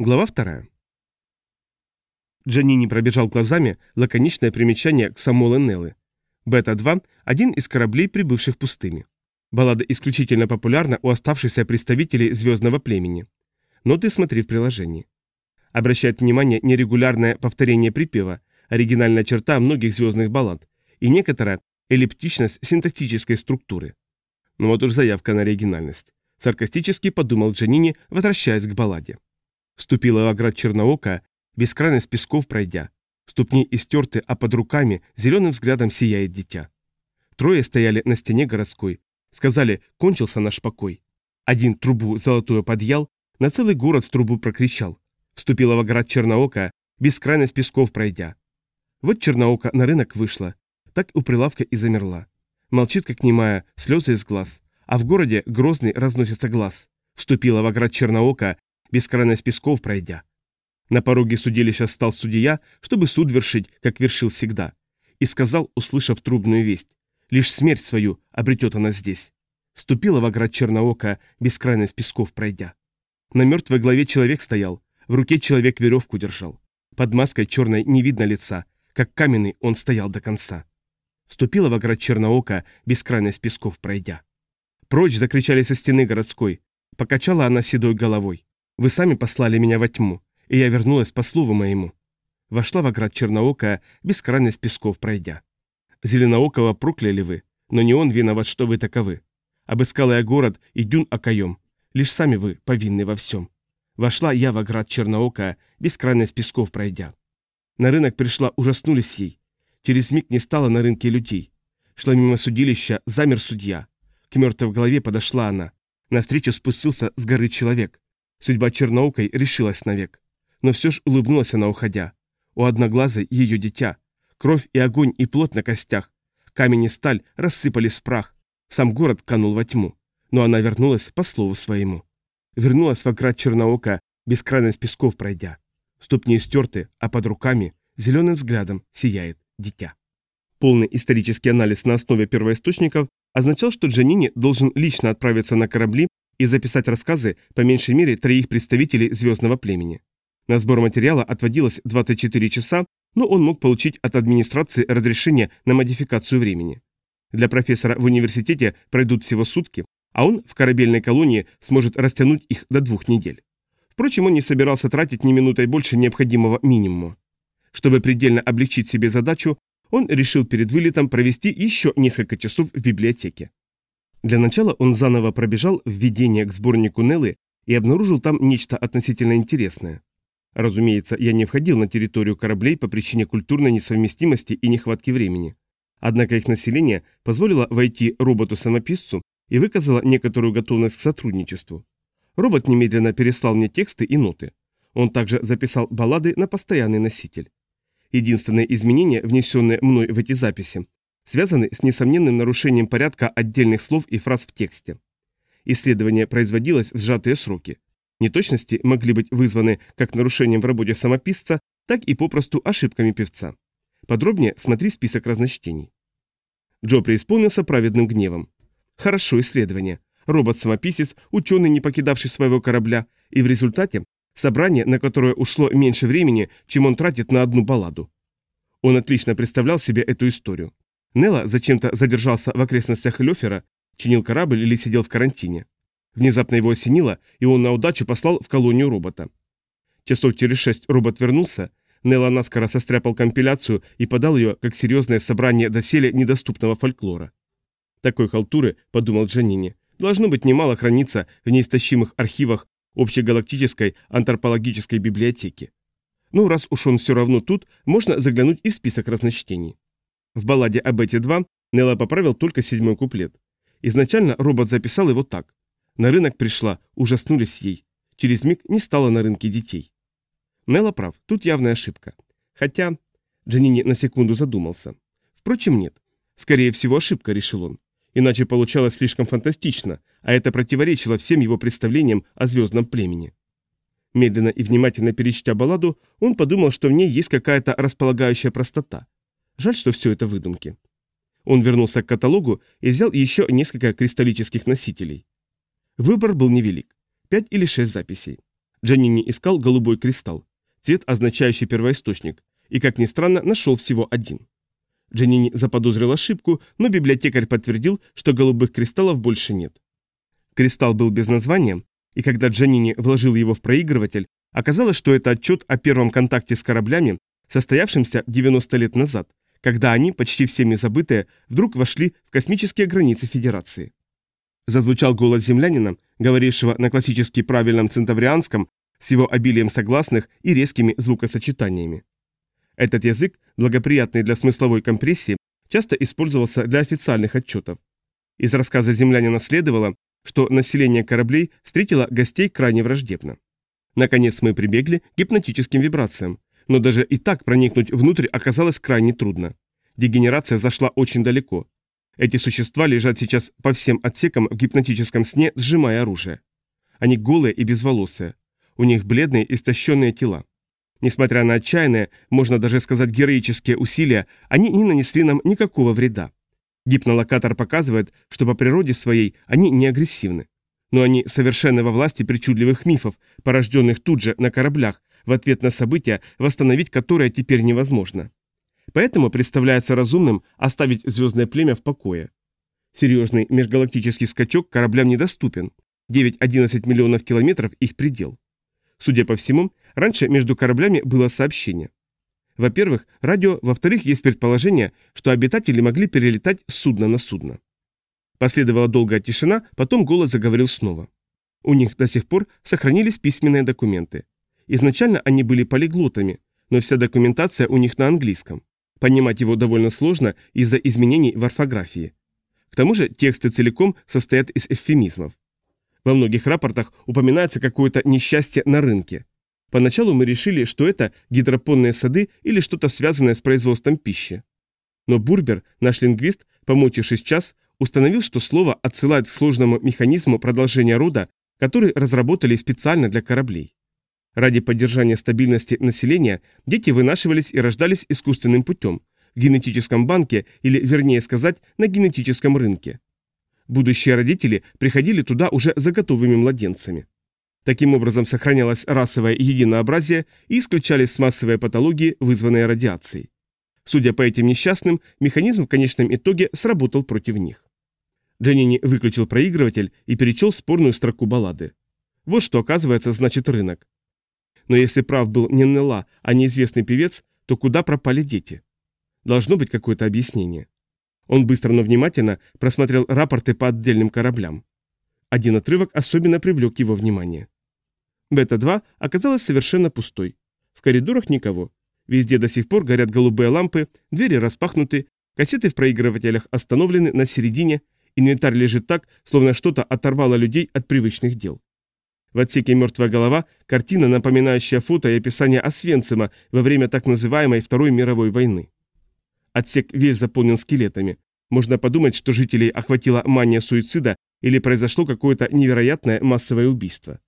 Глава вторая. Джанини пробежал глазами лаконичное примечание к Самоле Неллы. Бета-2 – один из кораблей, прибывших пустыми. Баллада исключительно популярна у оставшихся представителей звездного племени. Но ты смотри в приложении. Обращает внимание нерегулярное повторение припева, оригинальная черта многих звездных баллад, и некоторая эллиптичность синтактической структуры. Ну вот уж заявка на оригинальность. Саркастически подумал Джанини, возвращаясь к балладе. Вступила в оград Черноока, бескрайность песков пройдя. Ступни истерты, а под руками зеленым взглядом сияет дитя. Трое стояли на стене городской. Сказали, кончился наш покой. Один трубу золотую подъял, на целый город в трубу прокричал. Вступила в оград Черноока, бескрайность песков пройдя. Вот Черноока на рынок вышла, так у прилавка и замерла. Молчит, как немая, слезы из глаз. А в городе грозный разносится глаз. Вступила в оград Черноока, бескрайность песков пройдя. На пороге судилища стал судья, чтобы суд вершить, как вершил всегда. И сказал, услышав трубную весть, лишь смерть свою обретет она здесь. Ступила в оград Черноока, бескрайность песков пройдя. На мертвой голове человек стоял, в руке человек веревку держал. Под маской черной не видно лица, как каменный он стоял до конца. Ступила в оград Черноока, бескрайность песков пройдя. Прочь закричали со стены городской, покачала она седой головой. Вы сами послали меня во тьму, и я вернулась по слову моему. Вошла в оград Черноокая, бескрайность песков пройдя. Зеленоокого прокляли вы, но не он виноват, что вы таковы. Обыскала я город и дюн окоем, лишь сами вы повинны во всем. Вошла я в оград Черноокая, бескрайность песков пройдя. На рынок пришла, ужаснулись ей. Через миг не стало на рынке людей. Шла мимо судилища, замер судья. К мертвой голове подошла она. Навстречу спустился с горы человек. Судьба черноукой решилась навек. Но все ж улыбнулась она, уходя. У одноглазой ее дитя. Кровь и огонь и плоть на костях. Камень и сталь рассыпались в прах. Сам город канул во тьму. Но она вернулась по слову своему. Вернулась в оград черноока, бескрайность песков пройдя. Ступни стерты, а под руками зеленым взглядом сияет дитя. Полный исторический анализ на основе первоисточников означал, что Джанини должен лично отправиться на корабли и записать рассказы по меньшей мере троих представителей звездного племени. На сбор материала отводилось 24 часа, но он мог получить от администрации разрешение на модификацию времени. Для профессора в университете пройдут всего сутки, а он в корабельной колонии сможет растянуть их до двух недель. Впрочем, он не собирался тратить ни минутой больше необходимого минимума. Чтобы предельно облегчить себе задачу, он решил перед вылетом провести еще несколько часов в библиотеке. Для начала он заново пробежал введение к сборнику Неллы и обнаружил там нечто относительно интересное. Разумеется, я не входил на территорию кораблей по причине культурной несовместимости и нехватки времени. Однако их население позволило войти роботу-самописцу и выказало некоторую готовность к сотрудничеству. Робот немедленно переслал мне тексты и ноты. Он также записал баллады на постоянный носитель. Единственное изменение, внесенное мной в эти записи, связаны с несомненным нарушением порядка отдельных слов и фраз в тексте. Исследование производилось в сжатые сроки. Неточности могли быть вызваны как нарушением в работе самописца, так и попросту ошибками певца. Подробнее смотри список разночтений. Джо преисполнился праведным гневом. Хорошо исследование. Робот-самописец, ученый, не покидавший своего корабля, и в результате собрание, на которое ушло меньше времени, чем он тратит на одну балладу. Он отлично представлял себе эту историю. Нелла зачем-то задержался в окрестностях Лёфера, чинил корабль или сидел в карантине. Внезапно его осенило, и он на удачу послал в колонию робота. Часов через шесть робот вернулся, Нелла наскоро состряпал компиляцию и подал ее как серьезное собрание доселе недоступного фольклора. Такой халтуры, подумал Джанини, должно быть немало храниться в неистощимых архивах общегалактической антропологической библиотеки. Ну, раз уж он все равно тут, можно заглянуть и в список разночтений. В балладе об эти два Нелла поправил только седьмой куплет. Изначально робот записал его так. На рынок пришла, ужаснулись ей. Через миг не стало на рынке детей. Нелла прав, тут явная ошибка. Хотя... Джанини на секунду задумался. Впрочем, нет. Скорее всего, ошибка, решил он. Иначе получалось слишком фантастично, а это противоречило всем его представлениям о звездном племени. Медленно и внимательно перечтя балладу, он подумал, что в ней есть какая-то располагающая простота. Жаль, что все это выдумки. Он вернулся к каталогу и взял еще несколько кристаллических носителей. Выбор был невелик. Пять или шесть записей. Джанини искал голубой кристалл, цвет, означающий первоисточник, и, как ни странно, нашел всего один. Джанини заподозрил ошибку, но библиотекарь подтвердил, что голубых кристаллов больше нет. Кристалл был без названия, и когда Джанини вложил его в проигрыватель, оказалось, что это отчет о первом контакте с кораблями, состоявшемся 90 лет назад, когда они, почти всеми забытые, вдруг вошли в космические границы Федерации. Зазвучал голос землянина, говорившего на классически правильном центаврианском, с его обилием согласных и резкими звукосочетаниями. Этот язык, благоприятный для смысловой компрессии, часто использовался для официальных отчетов. Из рассказа землянина следовало, что население кораблей встретило гостей крайне враждебно. Наконец мы прибегли к гипнотическим вибрациям, но даже и так проникнуть внутрь оказалось крайне трудно. Дегенерация зашла очень далеко. Эти существа лежат сейчас по всем отсекам в гипнотическом сне, сжимая оружие. Они голые и безволосые. У них бледные, истощенные тела. Несмотря на отчаянные, можно даже сказать героические усилия, они не нанесли нам никакого вреда. Гипнолокатор показывает, что по природе своей они не агрессивны. Но они совершенно во власти причудливых мифов, порожденных тут же на кораблях, в ответ на события, восстановить которые теперь невозможно. Поэтому представляется разумным оставить звездное племя в покое. Серьезный межгалактический скачок кораблям недоступен. 9-11 миллионов километров их предел. Судя по всему, раньше между кораблями было сообщение. Во-первых, радио, во-вторых, есть предположение, что обитатели могли перелетать с судна на судно. Последовала долгая тишина, потом голос заговорил снова. У них до сих пор сохранились письменные документы. Изначально они были полиглотами, но вся документация у них на английском. Понимать его довольно сложно из-за изменений в орфографии. К тому же тексты целиком состоят из эвфемизмов. Во многих рапортах упоминается какое-то несчастье на рынке. Поначалу мы решили, что это гидропонные сады или что-то связанное с производством пищи. Но Бурбер, наш лингвист, помучившись час, установил, что слово отсылает к сложному механизму продолжения рода, который разработали специально для кораблей. Ради поддержания стабильности населения дети вынашивались и рождались искусственным путем, в генетическом банке или, вернее сказать, на генетическом рынке. Будущие родители приходили туда уже за готовыми младенцами. Таким образом сохранялось расовое единообразие и исключались массовые патологии, вызванные радиацией. Судя по этим несчастным, механизм в конечном итоге сработал против них. Дженнини выключил проигрыватель и перечел спорную строку баллады. Вот что, оказывается, значит рынок. Но если прав был не Нелла, а неизвестный певец, то куда пропали дети? Должно быть какое-то объяснение. Он быстро, но внимательно просмотрел рапорты по отдельным кораблям. Один отрывок особенно привлек его внимание. Бета-2 оказалась совершенно пустой. В коридорах никого. Везде до сих пор горят голубые лампы, двери распахнуты, кассеты в проигрывателях остановлены на середине, инвентарь лежит так, словно что-то оторвало людей от привычных дел. В отсеке «Мертвая голова» картина, напоминающая фото и описание Освенцима во время так называемой Второй мировой войны. Отсек весь заполнен скелетами. Можно подумать, что жителей охватила мания суицида или произошло какое-то невероятное массовое убийство.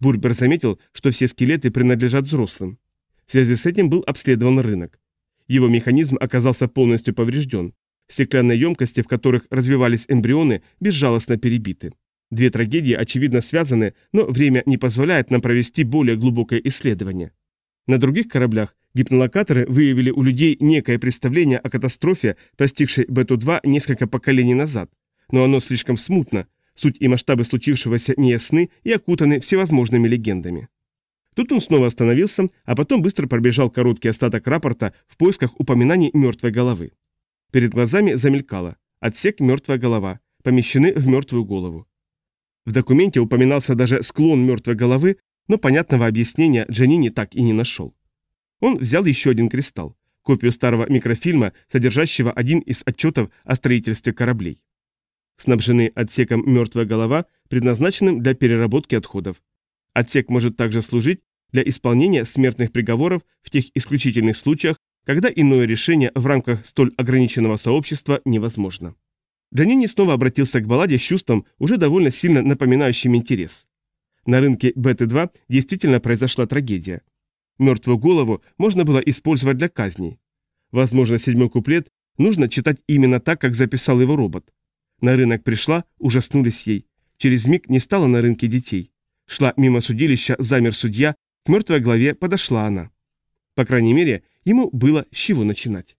Бурбер заметил, что все скелеты принадлежат взрослым. В связи с этим был обследован рынок. Его механизм оказался полностью поврежден. Стеклянные емкости, в которых развивались эмбрионы, безжалостно перебиты. Две трагедии, очевидно, связаны, но время не позволяет нам провести более глубокое исследование. На других кораблях гипнолокаторы выявили у людей некое представление о катастрофе, постигшей Бету-2 несколько поколений назад, но оно слишком смутно, Суть и масштабы случившегося неясны и окутаны всевозможными легендами. Тут он снова остановился, а потом быстро пробежал короткий остаток рапорта в поисках упоминаний мертвой головы. Перед глазами замелькало. Отсек «Мертвая голова», помещены в мертвую голову. В документе упоминался даже склон мертвой головы, но понятного объяснения Джанини так и не нашел. Он взял еще один кристалл, копию старого микрофильма, содержащего один из отчетов о строительстве кораблей снабжены отсеком «Мертвая голова», предназначенным для переработки отходов. Отсек может также служить для исполнения смертных приговоров в тех исключительных случаях, когда иное решение в рамках столь ограниченного сообщества невозможно. Джанини снова обратился к балладе с чувством, уже довольно сильно напоминающим интерес. На рынке БТ-2 действительно произошла трагедия. Мертвую голову можно было использовать для казней. Возможно, седьмой куплет нужно читать именно так, как записал его робот. На рынок пришла, ужаснулись ей. Через миг не стало на рынке детей. Шла мимо судилища, замер судья, к мертвой главе подошла она. По крайней мере, ему было с чего начинать.